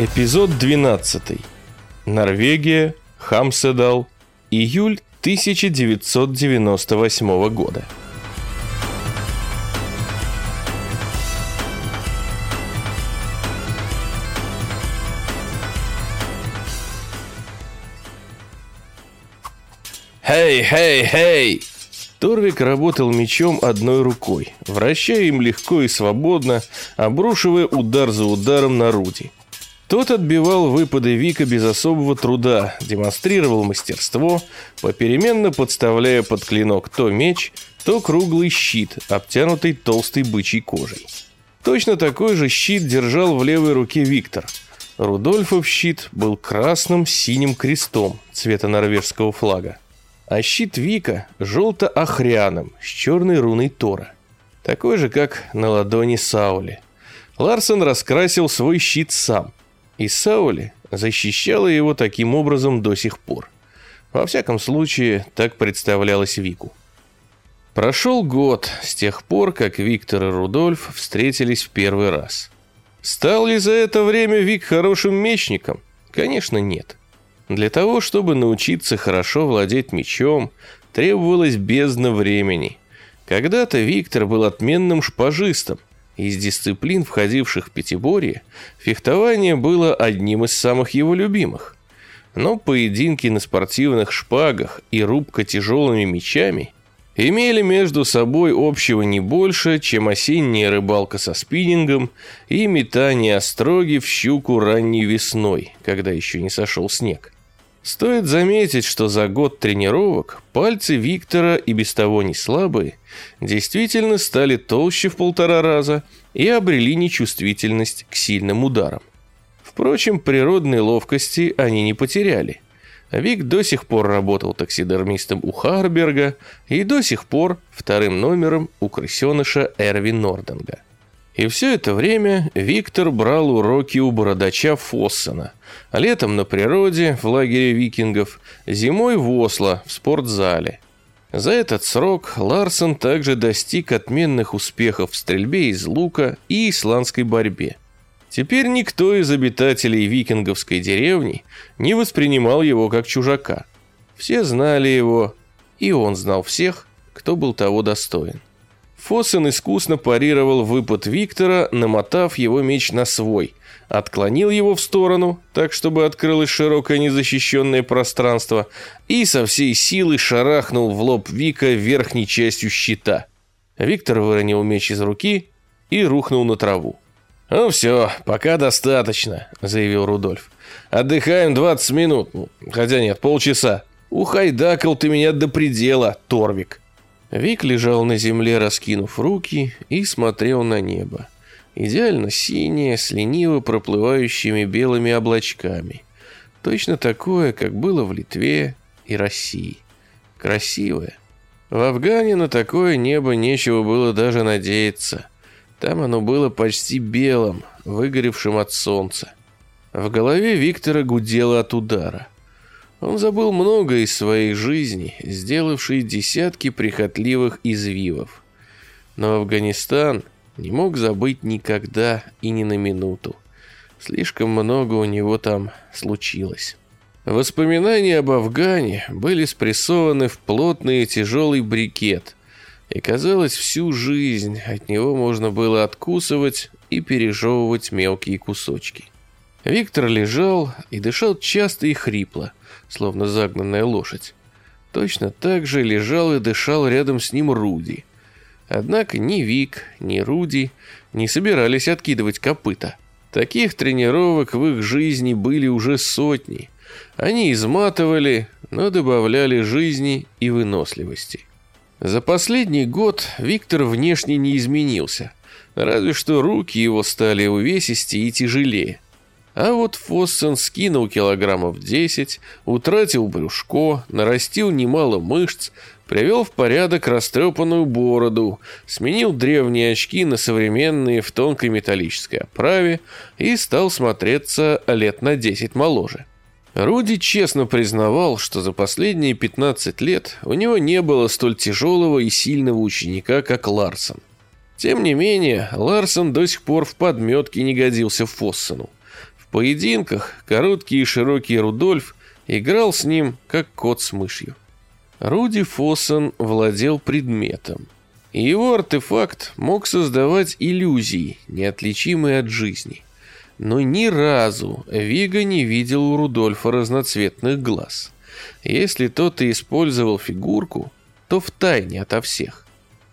Эпизод 12. Норвегия, Хамседал, июль 1998 года. «Хей, хей, хей!» Торвик работал мечом одной рукой, вращая им легко и свободно, обрушивая удар за ударом на Руди. Тот отбивал выпады Вика без особого труда, демонстрировал мастерство, попеременно подставляя под клинок то меч, то круглый щит, обтянутый толстой бычьей кожей. Точно такой же щит держал в левой руке Виктор. Рудольфов щит был красным синим крестом цвета норвежского флага, а щит Вика желто-охряным с черной руной Тора, такой же, как на ладони Саули. Ларсон раскрасил свой щит сам, и Саули защищала его таким образом до сих пор. Во всяком случае, так представлялось Вику. Прошел год с тех пор, как Виктор и Рудольф встретились в первый раз. Стал ли за это время Вик хорошим мечником? Конечно, нет. Для того, чтобы научиться хорошо владеть мечом, требовалось бездна времени. Когда-то Виктор был отменным шпажистом, из дисциплин, входивших в пятиборье, фехтование было одним из самых его любимых. Но поединки на спортивных шпагах и рубка тяжелыми мечами имели между собой общего не больше, чем осенняя рыбалка со спиннингом и метание остроги в щуку ранней весной, когда еще не сошел снег. Стоит заметить, что за год тренировок пальцы Виктора, и без того не слабые, действительно стали толще в полтора раза и обрели нечувствительность к сильным ударам. Впрочем, природной ловкости они не потеряли. Вик до сих пор работал таксидермистом у Харберга и до сих пор вторым номером у крысеныша Эрви Норденга. И все это время Виктор брал уроки у бородача Фоссена, летом на природе, в лагере викингов, зимой в Осло, в спортзале. За этот срок Ларсон также достиг отменных успехов в стрельбе из лука и исландской борьбе. Теперь никто из обитателей викинговской деревни не воспринимал его как чужака. Все знали его, и он знал всех, кто был того достоин. Фоссен искусно парировал выпад Виктора, намотав его меч на свой, отклонил его в сторону, так чтобы открылось широкое незащищенное пространство, и со всей силы шарахнул в лоб Вика верхней частью щита. Виктор выронил меч из руки и рухнул на траву. «Ну все, пока достаточно», — заявил Рудольф. «Отдыхаем 20 минут, ну, хотя нет, полчаса. Ухайдакал ты меня до предела, Торвик». Вик лежал на земле, раскинув руки, и смотрел на небо. Идеально синее, с лениво проплывающими белыми облачками. Точно такое, как было в Литве и России. Красивое. В Афгане на такое небо нечего было даже надеяться. Там оно было почти белым, выгоревшим от солнца. В голове Виктора гудело от удара. Он забыл много из своей жизни, сделавший десятки прихотливых извивов. Но Афганистан не мог забыть никогда и ни на минуту. Слишком много у него там случилось. Воспоминания об Афгане были спрессованы в плотный и тяжелый брикет, и казалось, всю жизнь от него можно было откусывать и пережевывать мелкие кусочки. Виктор лежал и дышал часто и хрипло, словно загнанная лошадь. Точно так же лежал и дышал рядом с ним Руди. Однако ни Вик, ни Руди не собирались откидывать копыта. Таких тренировок в их жизни были уже сотни. Они изматывали, но добавляли жизни и выносливости. За последний год Виктор внешне не изменился, разве что руки его стали увесистее и тяжелее. А вот Фоссен скинул килограммов 10, утратил брюшко, нарастил немало мышц, привел в порядок растрепанную бороду, сменил древние очки на современные в тонкой металлической оправе и стал смотреться лет на 10 моложе. Руди честно признавал, что за последние 15 лет у него не было столь тяжелого и сильного ученика, как Ларсон. Тем не менее, Ларсон до сих пор в подметке не годился Фоссену В поединках короткий и широкий Рудольф играл с ним, как кот с мышью. Руди Фоссон владел предметом. Его артефакт мог создавать иллюзии, неотличимые от жизни. Но ни разу Вига не видел у Рудольфа разноцветных глаз. Если тот и использовал фигурку, то в тайне ото всех.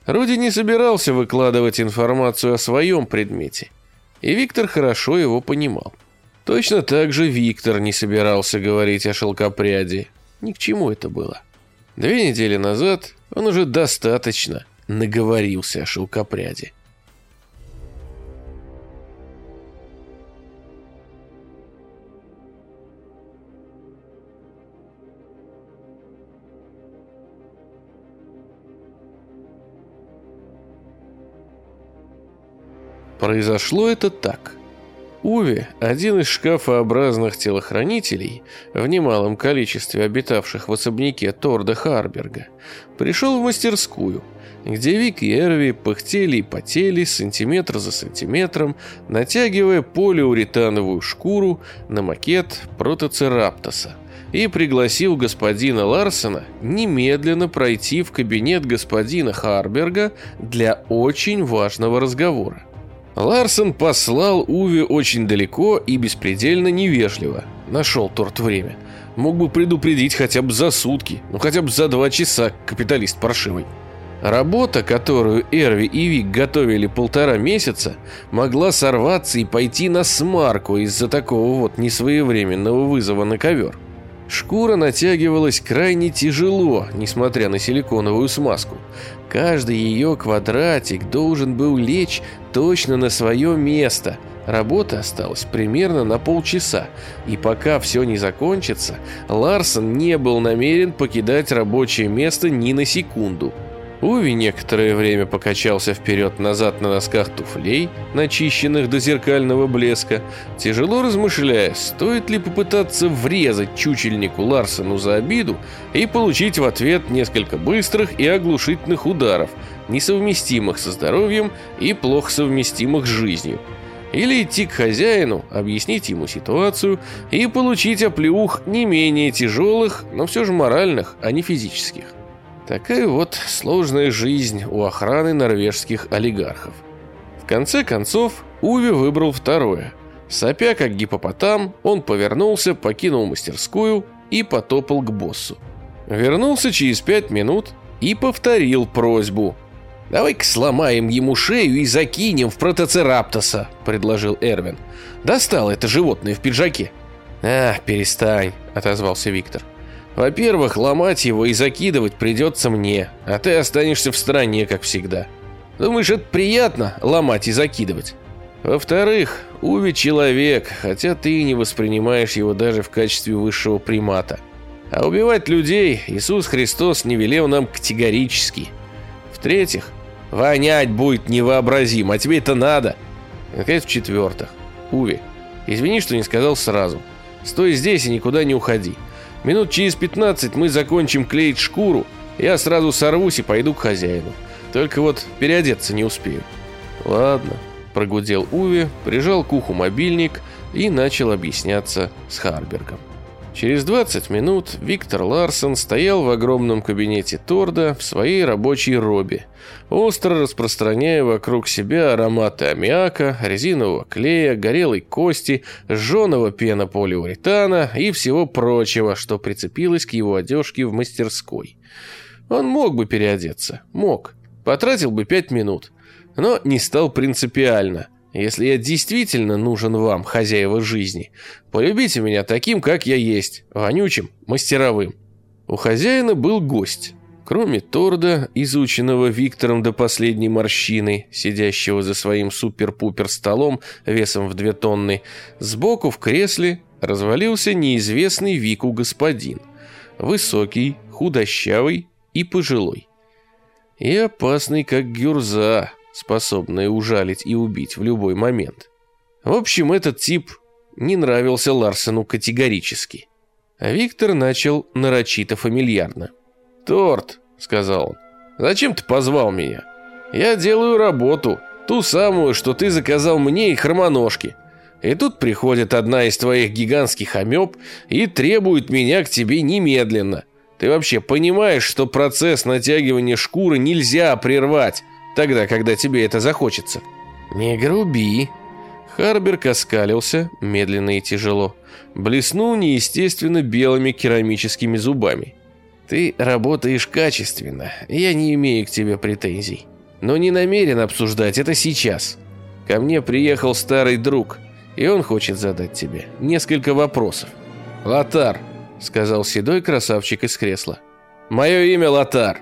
Руди не собирался выкладывать информацию о своем предмете, и Виктор хорошо его понимал. Точно так же Виктор не собирался говорить о шелкопряди. Ни к чему это было. Две недели назад он уже достаточно наговорился о шелкопряди. Произошло это так. Уви, один из шкафообразных телохранителей, в немалом количестве обитавших в особняке Торда Харберга, пришел в мастерскую, где Вик и Эрви пыхтели и потели сантиметр за сантиметром, натягивая полиуретановую шкуру на макет протоцераптоса и пригласил господина Ларсона немедленно пройти в кабинет господина Харберга для очень важного разговора. Ларсон послал Уви очень далеко и беспредельно невежливо. Нашел торт время. Мог бы предупредить хотя бы за сутки, ну хотя бы за два часа, капиталист паршивый. Работа, которую Эрви и Вик готовили полтора месяца, могла сорваться и пойти на смарку из-за такого вот несвоевременного вызова на ковер. Шкура натягивалась крайне тяжело, несмотря на силиконовую смазку. Каждый ее квадратик должен был лечь точно на свое место. Работа осталась примерно на полчаса, и пока все не закончится, Ларсон не был намерен покидать рабочее место ни на секунду. Уви некоторое время покачался вперед-назад на носках туфлей, начищенных до зеркального блеска, тяжело размышляя, стоит ли попытаться врезать чучельнику Ларсону за обиду и получить в ответ несколько быстрых и оглушительных ударов, несовместимых со здоровьем и плохо совместимых с жизнью. Или идти к хозяину, объяснить ему ситуацию и получить оплеух не менее тяжелых, но все же моральных, а не физических. Такая вот сложная жизнь у охраны норвежских олигархов. В конце концов, Уви выбрал второе. Сопя как гипопотам, он повернулся, покинул мастерскую и потопал к боссу. Вернулся через пять минут и повторил просьбу. «Давай-ка сломаем ему шею и закинем в протоцераптоса», — предложил Эрвин. «Достал это животное в пиджаке». «А, перестань», — отозвался Виктор. Во-первых, ломать его и закидывать придется мне, а ты останешься в стороне, как всегда. Думаешь, это приятно, ломать и закидывать? Во-вторых, Уви человек, хотя ты не воспринимаешь его даже в качестве высшего примата. А убивать людей Иисус Христос не велел нам категорически. В-третьих, вонять будет невообразимо, а тебе это надо. Наконец, в-четвертых, Уви, извини, что не сказал сразу. Стой здесь и никуда не уходи. Минут через 15 мы закончим клеить шкуру, я сразу сорвусь и пойду к хозяину. Только вот переодеться не успею. Ладно, прогудел Уви, прижал к уху мобильник и начал объясняться с Харбергом. Через 20 минут Виктор Ларсон стоял в огромном кабинете Торда в своей рабочей робе, остро распространяя вокруг себя ароматы аммиака, резинового клея, горелой кости, жженого пенополиуретана и всего прочего, что прицепилось к его одежке в мастерской. Он мог бы переодеться, мог, потратил бы 5 минут, но не стал принципиально – если я действительно нужен вам, хозяева жизни, полюбите меня таким, как я есть, вонючим, мастеровым. У хозяина был гость. Кроме Торда, изученного Виктором до последней морщины, сидящего за своим супер-пупер столом весом в две тонны, сбоку в кресле развалился неизвестный Вику господин. Высокий, худощавый и пожилой. И опасный, как гюрза, способные ужалить и убить в любой момент. В общем, этот тип не нравился Ларсену категорически. А Виктор начал нарочито фамильярно. «Торт», — сказал он, — «зачем ты позвал меня? Я делаю работу, ту самую, что ты заказал мне и хромоножке. И тут приходит одна из твоих гигантских амеб и требует меня к тебе немедленно. Ты вообще понимаешь, что процесс натягивания шкуры нельзя прервать, тогда, когда тебе это захочется? Не груби. Харберг оскалился, медленно и тяжело. Блеснул неестественно белыми керамическими зубами. Ты работаешь качественно, я не имею к тебе претензий. Но не намерен обсуждать это сейчас. Ко мне приехал старый друг, и он хочет задать тебе несколько вопросов. Лотар, сказал седой красавчик из кресла. «Мое имя Лотар.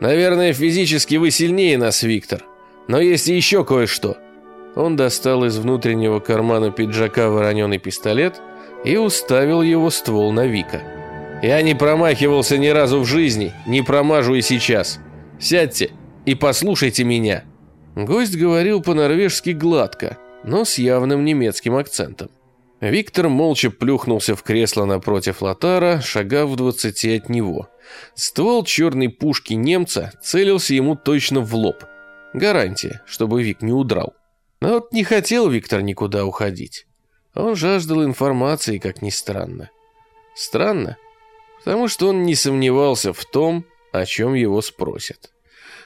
Наверное, физически вы сильнее нас, Виктор. Но есть еще кое-что». Он достал из внутреннего кармана пиджака вороненый пистолет и уставил его ствол на Вика. «Я не промахивался ни разу в жизни, не промажу и сейчас. Сядьте и послушайте меня». Гость говорил по-норвежски гладко, но с явным немецким акцентом. Виктор молча плюхнулся в кресло напротив Лотара, шагав в двадцати от него. Ствол черной пушки немца целился ему точно в лоб. Гарантия, чтобы Вик не удрал. Но вот не хотел Виктор никуда уходить. Он жаждал информации, как ни странно. Странно, потому что он не сомневался в том, о чем его спросят.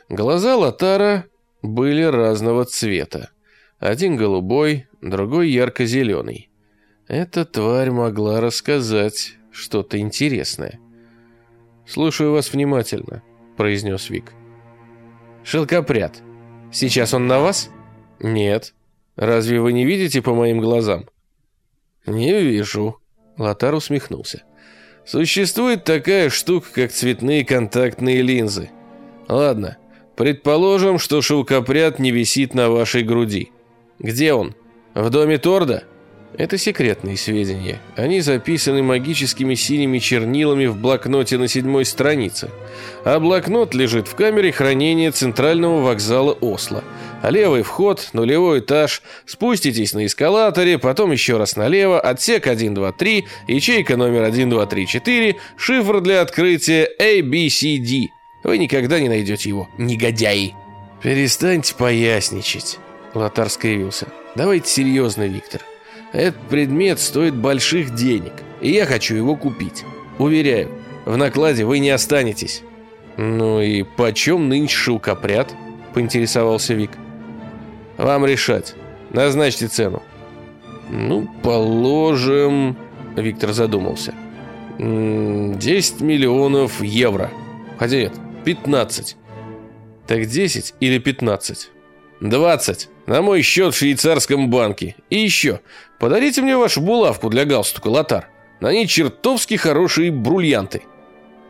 Глаза Лотара были разного цвета. Один голубой, другой ярко-зеленый. Эта тварь могла рассказать что-то интересное. «Слушаю вас внимательно», — произнес Вик. «Шелкопряд. Сейчас он на вас?» «Нет. Разве вы не видите по моим глазам?» «Не вижу», — Лотар усмехнулся. «Существует такая штука, как цветные контактные линзы. Ладно, предположим, что шелкопряд не висит на вашей груди. Где он? В доме Торда?» Это секретные сведения. Они записаны магическими синими чернилами в блокноте на седьмой странице. А блокнот лежит в камере хранения центрального вокзала Осло. А левый вход, нулевой этаж, спуститесь на эскалаторе, потом еще раз налево, отсек 123, ячейка номер 1234, шифр для открытия ABCD. Вы никогда не найдете его, негодяи. Перестаньте поясничать. Лотар скривился. Давайте серьезно, Виктор. Этот предмет стоит больших денег, и я хочу его купить. Уверяю, в накладе вы не останетесь». «Ну и почем нынче шелкопряд?» – поинтересовался Вик. «Вам решать. Назначьте цену». «Ну, положим...» – Виктор задумался. «10 миллионов евро. Хотя нет, 15. Так 10 или 15?» «20. На мой счет в швейцарском банке. И еще, подарите мне вашу булавку для галстука, Лотар. На ней чертовски хорошие бриллианты».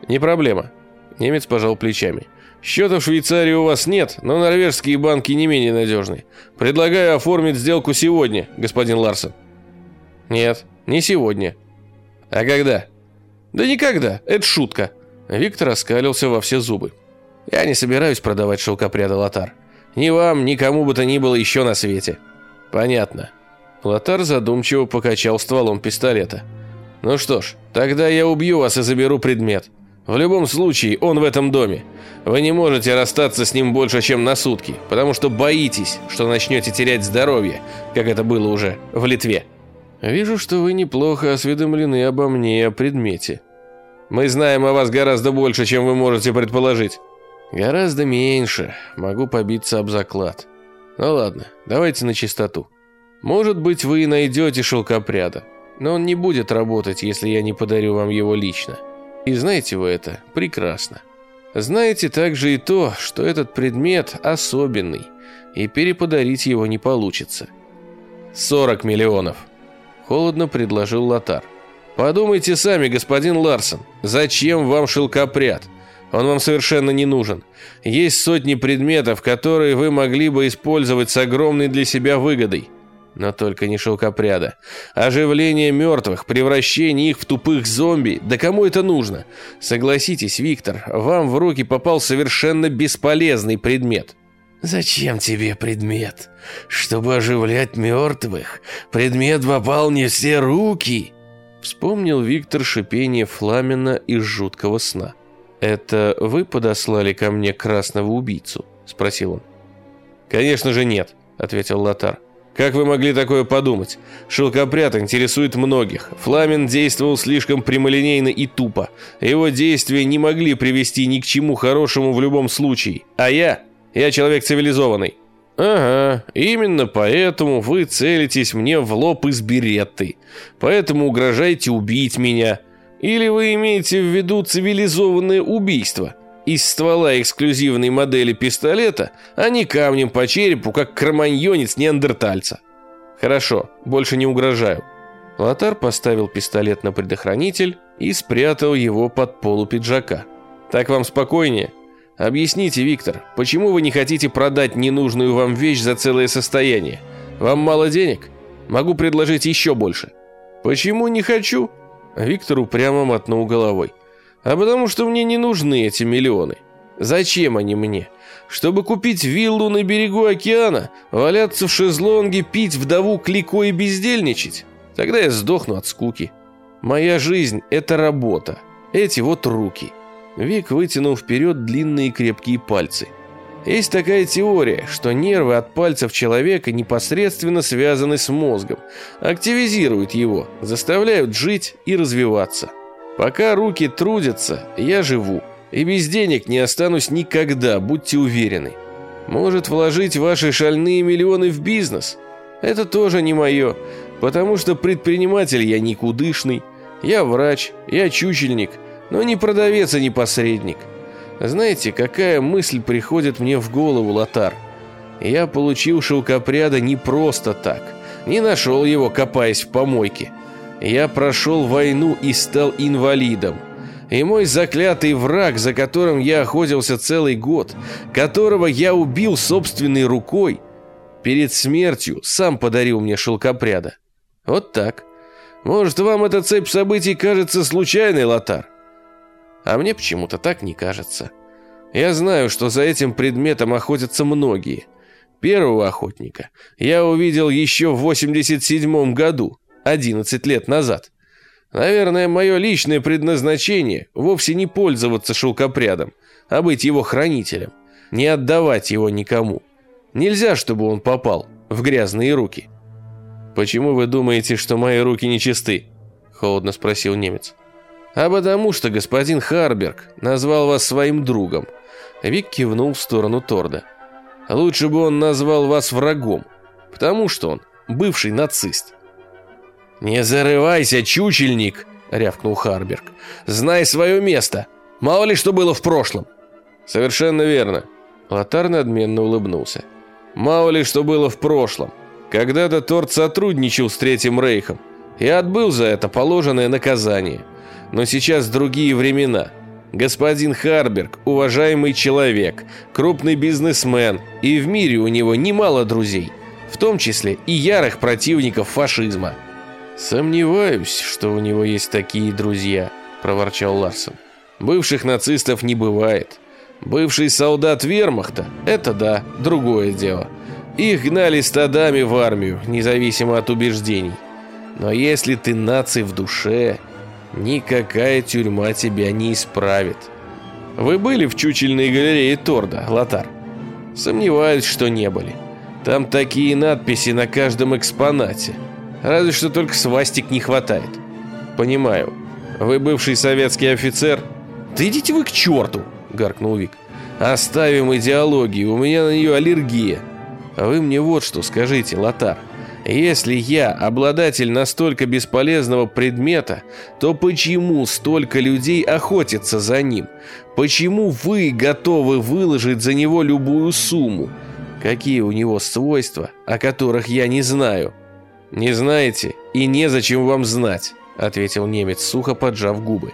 «Не проблема». Немец пожал плечами. «Счета в Швейцарии у вас нет, но норвежские банки не менее надежны. Предлагаю оформить сделку сегодня, господин Ларсен». «Нет, не сегодня». «А когда?» «Да никогда, это шутка». Виктор оскалился во все зубы. «Я не собираюсь продавать шелкопряда Лотар. Ни вам, ни кому бы то ни было еще на свете. Понятно. Лотар задумчиво покачал стволом пистолета. Ну что ж, тогда я убью вас и заберу предмет. В любом случае, он в этом доме. Вы не можете расстаться с ним больше, чем на сутки, потому что боитесь, что начнете терять здоровье, как это было уже в Литве. Вижу, что вы неплохо осведомлены обо мне и о предмете. Мы знаем о вас гораздо больше, чем вы можете предположить. Гораздо меньше. Могу побиться об заклад. Ну ладно, давайте на чистоту. Может быть, вы и найдете шелкопряда, но он не будет работать, если я не подарю вам его лично. И знаете вы это прекрасно. Знаете также и то, что этот предмет особенный, и переподарить его не получится. 40 миллионов. Холодно предложил Лотар. Подумайте сами, господин Ларсон, зачем вам шелкопряд? Он вам совершенно не нужен. Есть сотни предметов, которые вы могли бы использовать с огромной для себя выгодой. Но только не шелкопряда. Оживление мертвых, превращение их в тупых зомби. Да кому это нужно? Согласитесь, Виктор, вам в руки попал совершенно бесполезный предмет. «Зачем тебе предмет? Чтобы оживлять мертвых? Предмет попал не все руки!» Вспомнил Виктор шипение Фламена из жуткого сна. «Это вы подослали ко мне красного убийцу?» – спросил он. «Конечно же нет», – ответил Лотар. Как вы могли такое подумать? Шелкопряд интересует многих. Фламен действовал слишком прямолинейно и тупо. Его действия не могли привести ни к чему хорошему в любом случае. А я? Я человек цивилизованный. Ага, именно поэтому вы целитесь мне в лоб из беретты. Поэтому угрожаете убить меня. Или вы имеете в виду цивилизованное убийство? Из ствола эксклюзивной модели пистолета, а не камнем по черепу, как кроманьонец неандертальца. Хорошо, больше не угрожаю. Лотар поставил пистолет на предохранитель и спрятал его под полу пиджака. Так вам спокойнее? Объясните, Виктор, почему вы не хотите продать ненужную вам вещь за целое состояние? Вам мало денег? Могу предложить еще больше. Почему не хочу? Виктор упрямо мотнул головой. А потому что мне не нужны эти миллионы. Зачем они мне? Чтобы купить виллу на берегу океана, валяться в шезлонге, пить вдову клико и бездельничать? Тогда я сдохну от скуки. Моя жизнь – это работа. Эти вот руки. Вик вытянул вперед длинные крепкие пальцы. Есть такая теория, что нервы от пальцев человека непосредственно связаны с мозгом, активизируют его, заставляют жить и развиваться. Пока руки трудятся, я живу. И без денег не останусь никогда, будьте уверены. Может вложить ваши шальные миллионы в бизнес? Это тоже не мое, потому что предприниматель я никудышный. Я врач, я чучельник, но не продавец и не посредник. Знаете, какая мысль приходит мне в голову, Лотар? Я получил шелкопряда не просто так. Не нашел его, копаясь в помойке. Я прошел войну и стал инвалидом. И мой заклятый враг, за которым я охотился целый год, которого я убил собственной рукой, перед смертью сам подарил мне шелкопряда. Вот так. Может, вам эта цепь событий кажется случайной, Лотар? А мне почему-то так не кажется. Я знаю, что за этим предметом охотятся многие. Первого охотника я увидел еще в 87 году, 11 лет назад. Наверное, мое личное предназначение вовсе не пользоваться шелкопрядом, а быть его хранителем, не отдавать его никому. Нельзя, чтобы он попал в грязные руки. «Почему вы думаете, что мои руки нечисты?» – холодно спросил немец. «А потому что господин Харберг назвал вас своим другом». Вик кивнул в сторону Торда. «Лучше бы он назвал вас врагом, потому что он бывший нацист». «Не зарывайся, чучельник!» — рявкнул Харберг. «Знай свое место! Мало ли что было в прошлом!» «Совершенно верно!» Лотар надменно улыбнулся. «Мало ли что было в прошлом. Когда-то Торт сотрудничал с Третьим Рейхом и отбыл за это положенное наказание. Но сейчас другие времена. Господин Харберг – уважаемый человек, крупный бизнесмен, и в мире у него немало друзей, в том числе и ярых противников фашизма». «Сомневаюсь, что у него есть такие друзья», – проворчал Ларсон. «Бывших нацистов не бывает. Бывший солдат вермахта – это да, другое дело. Их гнали стадами в армию, независимо от убеждений. Но если ты наций в душе, никакая тюрьма тебя не исправит. Вы были в чучельной галерее Торда, Лотар? Сомневаюсь, что не были. Там такие надписи на каждом экспонате – Разве что только свастик не хватает. Понимаю. Вы бывший советский офицер? Да идите вы к черту, гаркнул Вик. Оставим идеологию, у меня на нее аллергия. А вы мне вот что скажите, Лотар. Если я обладатель настолько бесполезного предмета, то почему столько людей охотятся за ним? Почему вы готовы выложить за него любую сумму? Какие у него свойства, о которых я не знаю?» «Не знаете и незачем вам знать», — ответил немец, сухо поджав губы.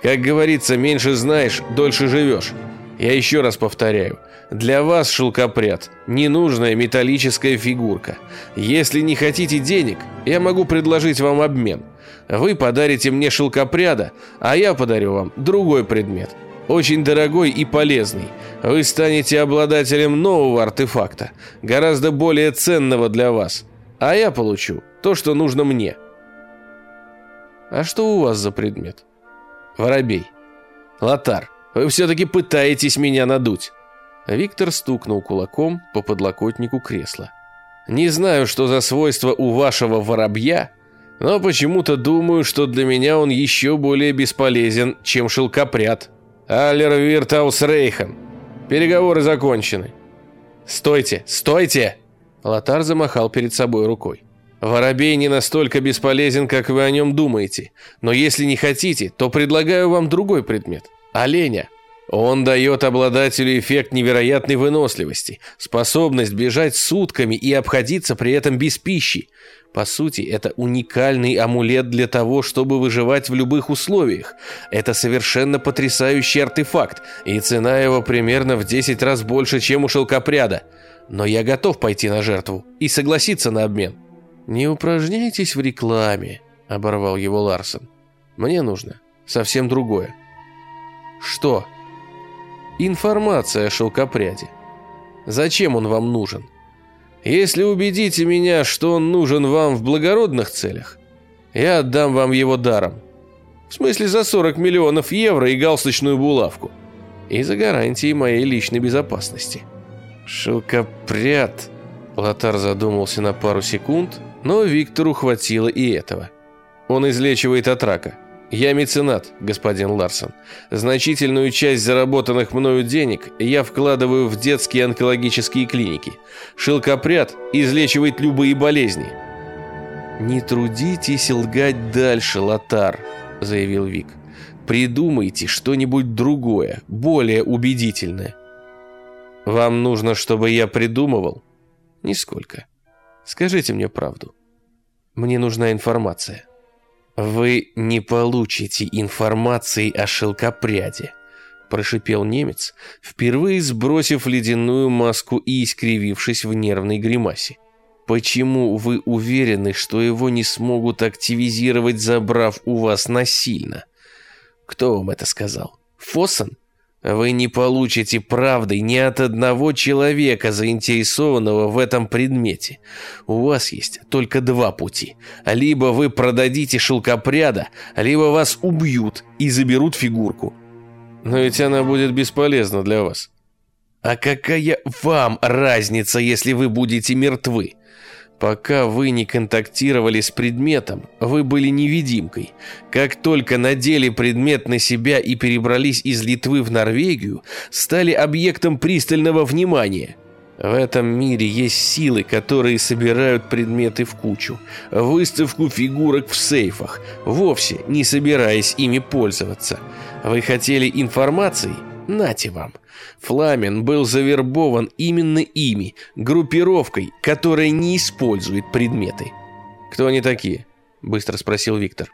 «Как говорится, меньше знаешь, дольше живешь. Я еще раз повторяю, для вас, шелкопряд, ненужная металлическая фигурка. Если не хотите денег, я могу предложить вам обмен. Вы подарите мне шелкопряда, а я подарю вам другой предмет. Очень дорогой и полезный. Вы станете обладателем нового артефакта, гораздо более ценного для вас а я получу то, что нужно мне. А что у вас за предмет? Воробей. Лотар, вы все-таки пытаетесь меня надуть. Виктор стукнул кулаком по подлокотнику кресла. Не знаю, что за свойство у вашего воробья, но почему-то думаю, что для меня он еще более бесполезен, чем шелкопряд. Аллер Виртаус Рейхан. Переговоры закончены. Стойте, стойте! Лотар замахал перед собой рукой. Воробей не настолько бесполезен, как вы о нем думаете, но если не хотите, то предлагаю вам другой предмет – оленя. Он дает обладателю эффект невероятной выносливости, способность бежать сутками и обходиться при этом без пищи. По сути, это уникальный амулет для того, чтобы выживать в любых условиях. Это совершенно потрясающий артефакт, и цена его примерно в 10 раз больше, чем у шелкопряда. Но я готов пойти на жертву и согласиться на обмен. «Не упражняйтесь в рекламе», — оборвал его Ларсон. «Мне нужно совсем другое». «Что?» «Информация о шелкопряде. Зачем он вам нужен?» «Если убедите меня, что он нужен вам в благородных целях, я отдам вам его даром. В смысле за 40 миллионов евро и галстучную булавку. И за гарантии моей личной безопасности». «Шелкопряд», — Лотар задумался на пару секунд, но Виктору хватило и этого. Он излечивает от рака. Я меценат, господин Ларсон. Значительную часть заработанных мною денег я вкладываю в детские онкологические клиники. Шелкопряд излечивает любые болезни. «Не трудитесь лгать дальше, Лотар», — заявил Вик. «Придумайте что-нибудь другое, более убедительное». «Вам нужно, чтобы я придумывал?» «Нисколько». Скажите мне правду. Мне нужна информация. Вы не получите информации о шелкопряде, прошипел немец, впервые сбросив ледяную маску и искривившись в нервной гримасе. Почему вы уверены, что его не смогут активизировать, забрав у вас насильно? Кто вам это сказал? Фоссен? Вы не получите правды ни от одного человека, заинтересованного в этом предмете. У вас есть только два пути. Либо вы продадите шелкопряда, либо вас убьют и заберут фигурку. Но ведь она будет бесполезна для вас. А какая вам разница, если вы будете мертвы? Пока вы не контактировали с предметом, вы были невидимкой. Как только надели предмет на себя и перебрались из Литвы в Норвегию, стали объектом пристального внимания. В этом мире есть силы, которые собирают предметы в кучу, выставку фигурок в сейфах, вовсе не собираясь ими пользоваться. Вы хотели информации? Нате вам. Фламен был завербован именно ими, группировкой, которая не использует предметы. «Кто они такие?» – быстро спросил Виктор.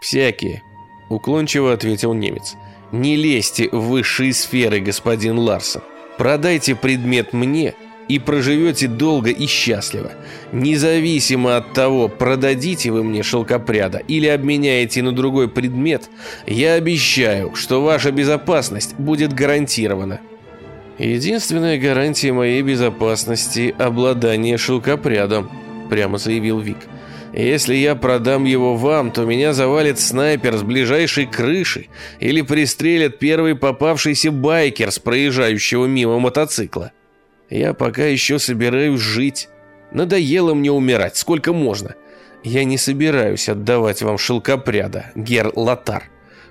«Всякие», – уклончиво ответил немец. «Не лезьте в высшие сферы, господин Ларсон. Продайте предмет мне, и проживете долго и счастливо. Независимо от того, продадите вы мне шелкопряда или обменяете на другой предмет, я обещаю, что ваша безопасность будет гарантирована. Единственная гарантия моей безопасности – обладание шелкопрядом, прямо заявил Вик. Если я продам его вам, то меня завалит снайпер с ближайшей крыши или пристрелят первый попавшийся байкер с проезжающего мимо мотоцикла. Я пока еще собираюсь жить. Надоело мне умирать, сколько можно. Я не собираюсь отдавать вам шелкопряда, гер Латар.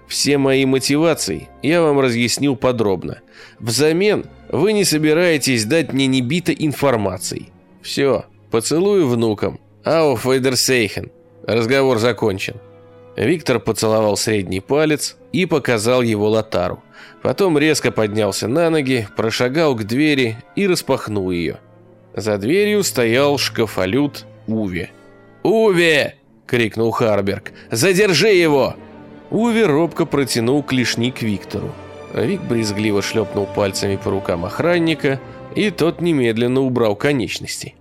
Все мои мотивации я вам разъяснил подробно. Взамен вы не собираетесь дать мне небито информации. Все, поцелую внукам. Ау, Фейдерсейхен. Разговор закончен. Виктор поцеловал средний палец и показал его Лотару. Потом резко поднялся на ноги, прошагал к двери и распахнул ее. За дверью стоял шкафолют Уве. «Уве!» — крикнул Харберг. «Задержи его!» Уве робко протянул клешни к Виктору. Вик брезгливо шлепнул пальцами по рукам охранника, и тот немедленно убрал конечности.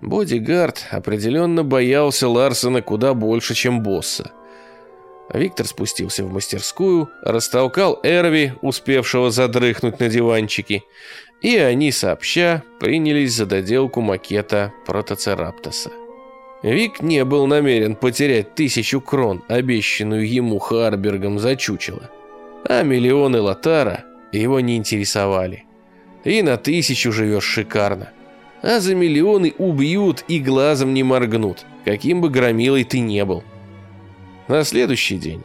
Бодигард определенно боялся Ларсона куда больше, чем босса. Виктор спустился в мастерскую, растолкал Эрви, успевшего задрыхнуть на диванчике, и они сообща принялись за доделку макета протоцераптоса. Вик не был намерен потерять тысячу крон, обещанную ему Харбергом за чучело. А миллионы Лотара его не интересовали. И на тысячу живешь шикарно. а за миллионы убьют и глазом не моргнут, каким бы громилой ты не был. На следующий день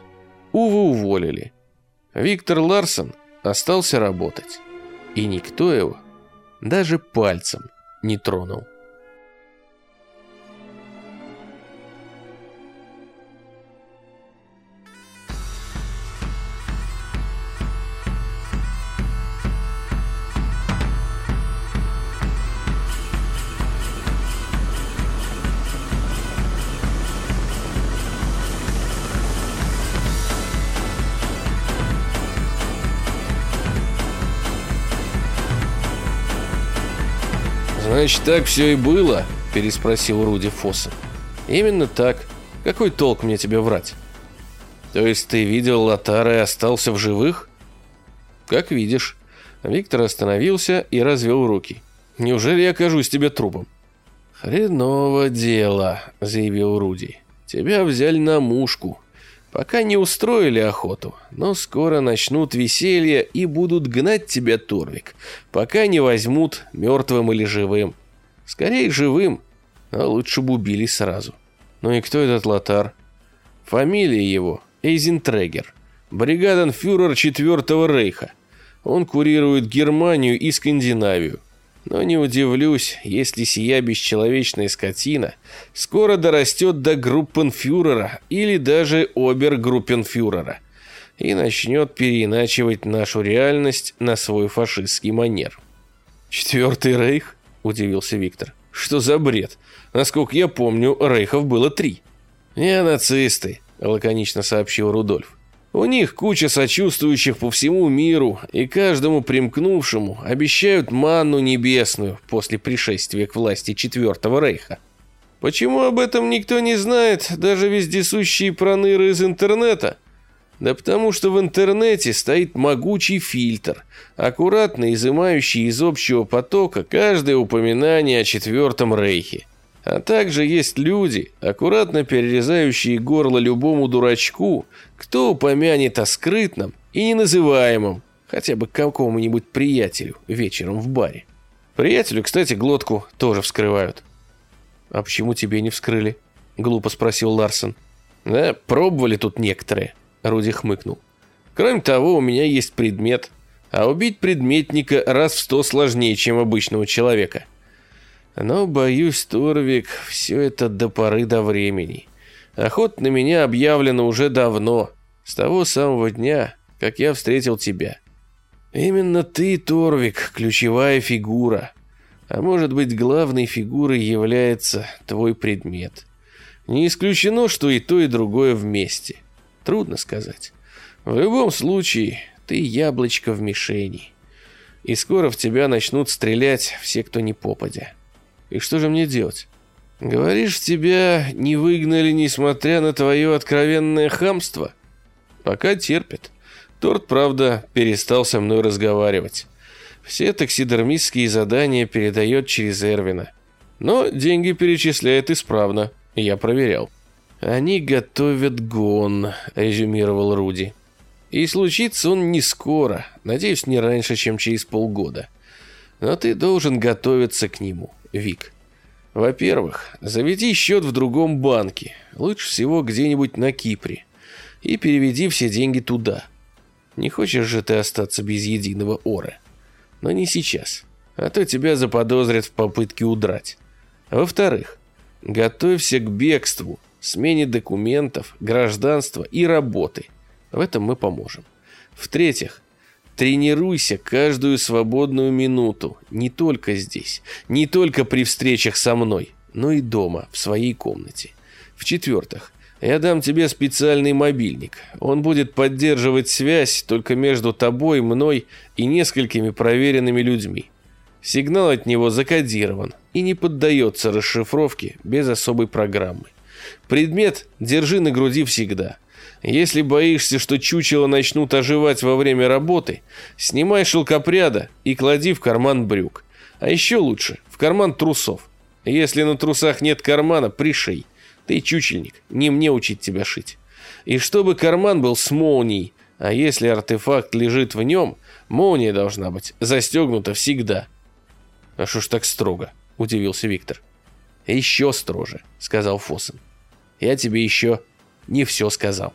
Уву уволили. Виктор Ларсон остался работать. И никто его даже пальцем не тронул. «Значит, так все и было?» – переспросил Руди Фосса. «Именно так. Какой толк мне тебе врать?» «То есть ты видел Лотара и остался в живых?» «Как видишь». Виктор остановился и развел руки. «Неужели я окажусь тебе трупом?» «Хреново дело», – заявил Руди. «Тебя взяли на мушку. Пока не устроили охоту, но скоро начнут веселье и будут гнать тебя, Торвик, пока не возьмут мертвым или живым. Скорее живым, а лучше бы убили сразу. Ну и кто этот Лотар? Фамилия его Эйзентрегер, бригаденфюрер Четвертого Рейха. Он курирует Германию и Скандинавию. Но не удивлюсь, если сия бесчеловечная скотина скоро дорастет до группенфюрера или даже обергруппенфюрера и начнет переиначивать нашу реальность на свой фашистский манер. «Четвертый рейх?» – удивился Виктор. «Что за бред? Насколько я помню, рейхов было три». «Не нацисты», – лаконично сообщил Рудольф. У них куча сочувствующих по всему миру, и каждому примкнувшему обещают манну небесную после пришествия к власти Четвертого Рейха. Почему об этом никто не знает, даже вездесущие проныры из интернета? Да потому что в интернете стоит могучий фильтр, аккуратно изымающий из общего потока каждое упоминание о Четвертом Рейхе. А также есть люди, аккуратно перерезающие горло любому дурачку, кто упомянет о скрытном и неназываемом, хотя бы какому-нибудь приятелю вечером в баре. Приятелю, кстати, глотку тоже вскрывают. «А почему тебе не вскрыли?» – глупо спросил Ларсон. «Да, пробовали тут некоторые», – Руди хмыкнул. «Кроме того, у меня есть предмет, а убить предметника раз в сто сложнее, чем обычного человека». Но, боюсь, Турвик, все это до поры до времени. Охота на меня объявлена уже давно, с того самого дня, как я встретил тебя. Именно ты, Торвик, ключевая фигура. А может быть, главной фигурой является твой предмет. Не исключено, что и то, и другое вместе. Трудно сказать. В любом случае, ты яблочко в мишени. И скоро в тебя начнут стрелять все, кто не попадя. И что же мне делать? Говоришь, тебя не выгнали, несмотря на твое откровенное хамство? Пока терпит. Торт, правда, перестал со мной разговаривать. Все таксидермистские задания передает через Эрвина. Но деньги перечисляет исправно, я проверял. «Они готовят гон», — резюмировал Руди. «И случится он не скоро, надеюсь, не раньше, чем через полгода. Но ты должен готовиться к нему. Вик. Во-первых, заведи счет в другом банке, лучше всего где-нибудь на Кипре, и переведи все деньги туда. Не хочешь же ты остаться без единого ора? Но не сейчас, а то тебя заподозрят в попытке удрать. Во-вторых, готовься к бегству, смене документов, гражданства и работы. В этом мы поможем. В-третьих, Тренируйся каждую свободную минуту, не только здесь, не только при встречах со мной, но и дома, в своей комнате. В-четвертых, я дам тебе специальный мобильник. Он будет поддерживать связь только между тобой, мной и несколькими проверенными людьми. Сигнал от него закодирован и не поддается расшифровке без особой программы. Предмет держи на груди всегда – если боишься, что чучело начнут оживать во время работы, снимай шелкопряда и клади в карман брюк. А еще лучше, в карман трусов. Если на трусах нет кармана, пришей. Ты чучельник, не мне учить тебя шить. И чтобы карман был с молнией, а если артефакт лежит в нем, молния должна быть застегнута всегда. А что ж так строго? – удивился Виктор. «Еще строже», – сказал Фоссен. «Я тебе еще не все сказал».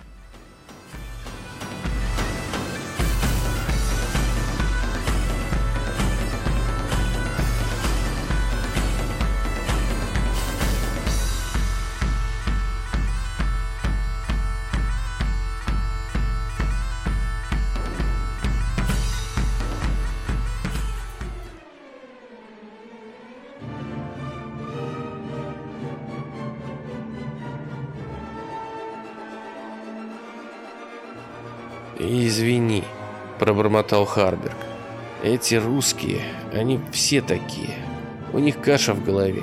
«Извини», – пробормотал Харберг. «Эти русские, они все такие. У них каша в голове.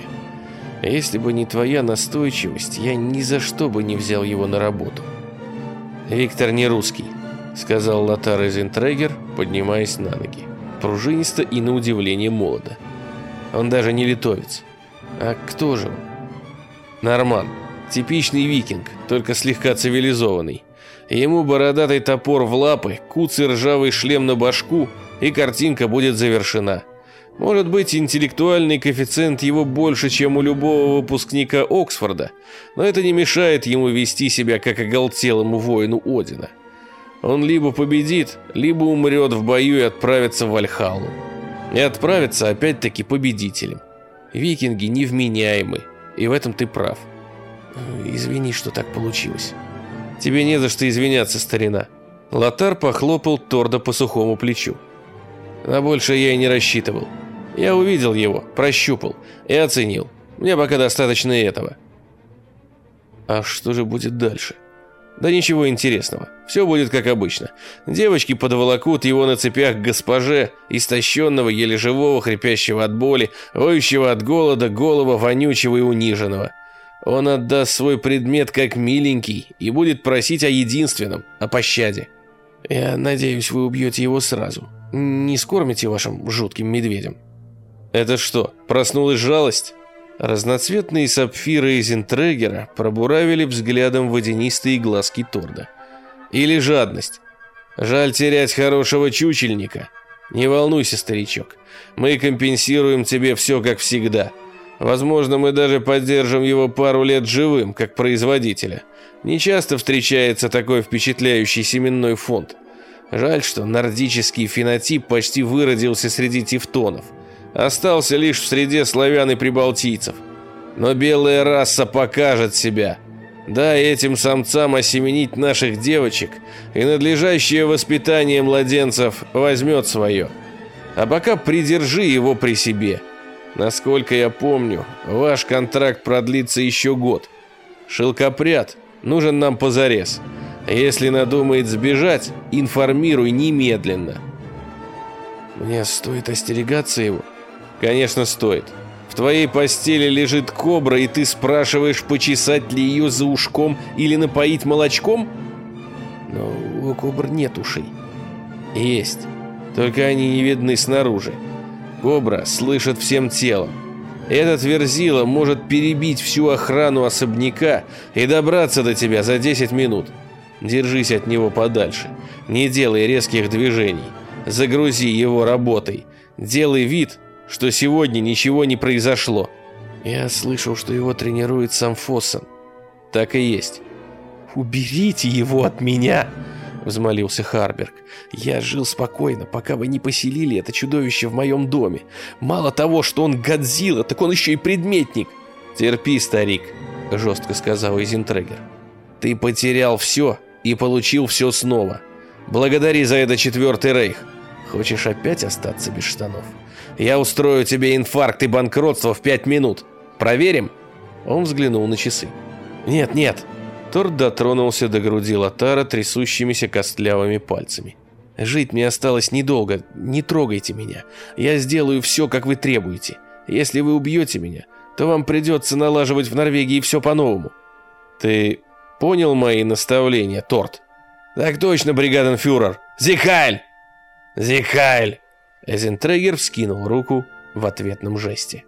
Если бы не твоя настойчивость, я ни за что бы не взял его на работу». «Виктор не русский», – сказал Лотар из Интрегер, поднимаясь на ноги. Пружинисто и на удивление молодо. Он даже не литовец. А кто же он? Норман. Типичный викинг, только слегка цивилизованный. Ему бородатый топор в лапы, куцый ржавый шлем на башку, и картинка будет завершена. Может быть, интеллектуальный коэффициент его больше, чем у любого выпускника Оксфорда, но это не мешает ему вести себя как оголтелому воину Одина. Он либо победит, либо умрет в бою и отправится в Вальхалу. И отправится опять-таки победителем. Викинги невменяемы, и в этом ты прав. Извини, что так получилось. Тебе не за что извиняться, старина. Лотар похлопал Торда по сухому плечу. На больше я и не рассчитывал. Я увидел его, прощупал и оценил. Мне пока достаточно этого. А что же будет дальше? Да ничего интересного. Все будет как обычно. Девочки подволокут его на цепях к госпоже, истощенного, еле живого, хрипящего от боли, воющего от голода, голого, вонючего и униженного. Он отдаст свой предмет как миленький и будет просить о единственном, о пощаде. Я надеюсь, вы убьете его сразу. Не скормите вашим жутким медведем. Это что, проснулась жалость? Разноцветные сапфиры из интрегера пробуравили взглядом водянистые глазки Торда. Или жадность. Жаль терять хорошего чучельника. Не волнуйся, старичок. Мы компенсируем тебе все как всегда. Возможно, мы даже поддержим его пару лет живым, как производителя. Не часто встречается такой впечатляющий семенной фонд. Жаль, что нордический фенотип почти выродился среди тевтонов. Остался лишь в среде славян и прибалтийцев. Но белая раса покажет себя. Дай этим самцам осеменить наших девочек, и надлежащее воспитание младенцев возьмет свое. А пока придержи его при себе – Насколько я помню, ваш контракт продлится еще год. Шелкопряд нужен нам позарез. Если надумает сбежать, информируй немедленно. Мне стоит остерегаться его? Конечно, стоит. В твоей постели лежит кобра, и ты спрашиваешь, почесать ли ее за ушком или напоить молочком? Но у кобр нет ушей. Есть. Только они не видны снаружи. Кобра слышит всем телом. Этот верзила может перебить всю охрану особняка и добраться до тебя за 10 минут. Держись от него подальше. Не делай резких движений. Загрузи его работой. Делай вид, что сегодня ничего не произошло. Я слышал, что его тренирует сам Фоссен. Так и есть. Уберите его от меня! Взмолился Харберг. «Я жил спокойно, пока вы не поселили это чудовище в моем доме. Мало того, что он Годзилла, так он еще и предметник». «Терпи, старик», — жестко сказал Изентрегер. «Ты потерял все и получил все снова. Благодари за это четвертый рейх. Хочешь опять остаться без штанов? Я устрою тебе инфаркт и банкротство в пять минут. Проверим?» Он взглянул на часы. «Нет, нет», Торт дотронулся до груди Лотара трясущимися костлявыми пальцами. «Жить мне осталось недолго, не трогайте меня. Я сделаю все, как вы требуете. Если вы убьете меня, то вам придется налаживать в Норвегии все по-новому». «Ты понял мои наставления, Торт?» «Так точно, бригаденфюрер! Зихайль!» «Зихайль!» Эзентрегер вскинул руку в ответном жесте.